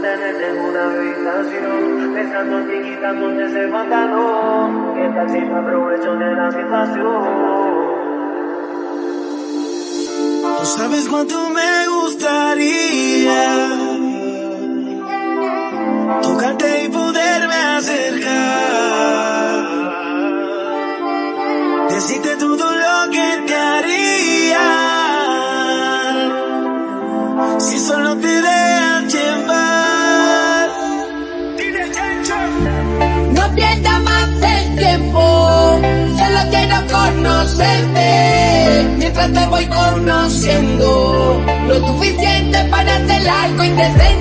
tenerte en una habitación, pensando en ti quitándote ese pantalón, que taxi me aprovecho de la situación. Tú sabes cuánto me gustaría tocarte y te voy conociendo, lo suficiente para celar con indecencia.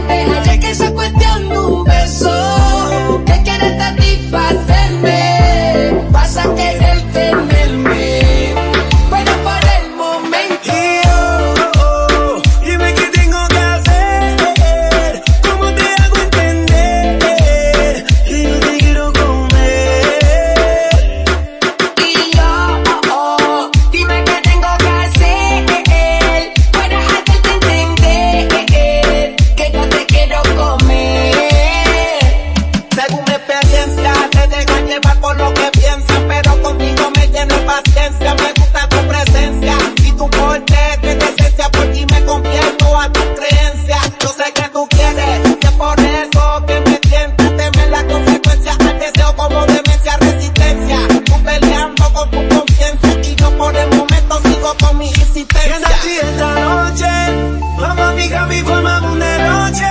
Papi, formamos una noche.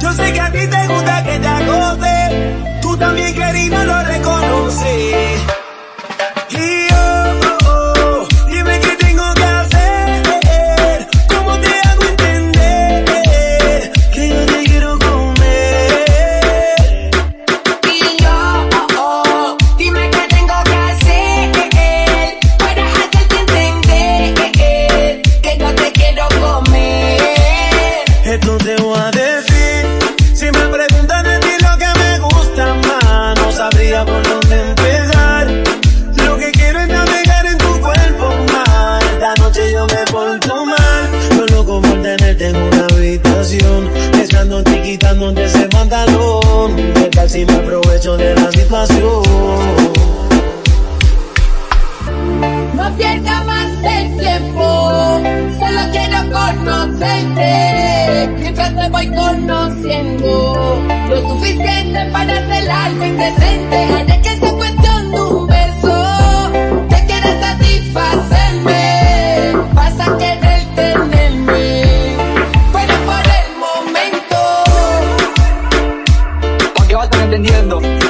Yo sé que a ti te gusta que te acose. Tú también, querida, lo reconoces. real si me aprovecho de la situación. No pierda más el tiempo, solo quiero conocerte. Mientras te voy conociendo, lo suficiente para hacer algo indecente. entendiendo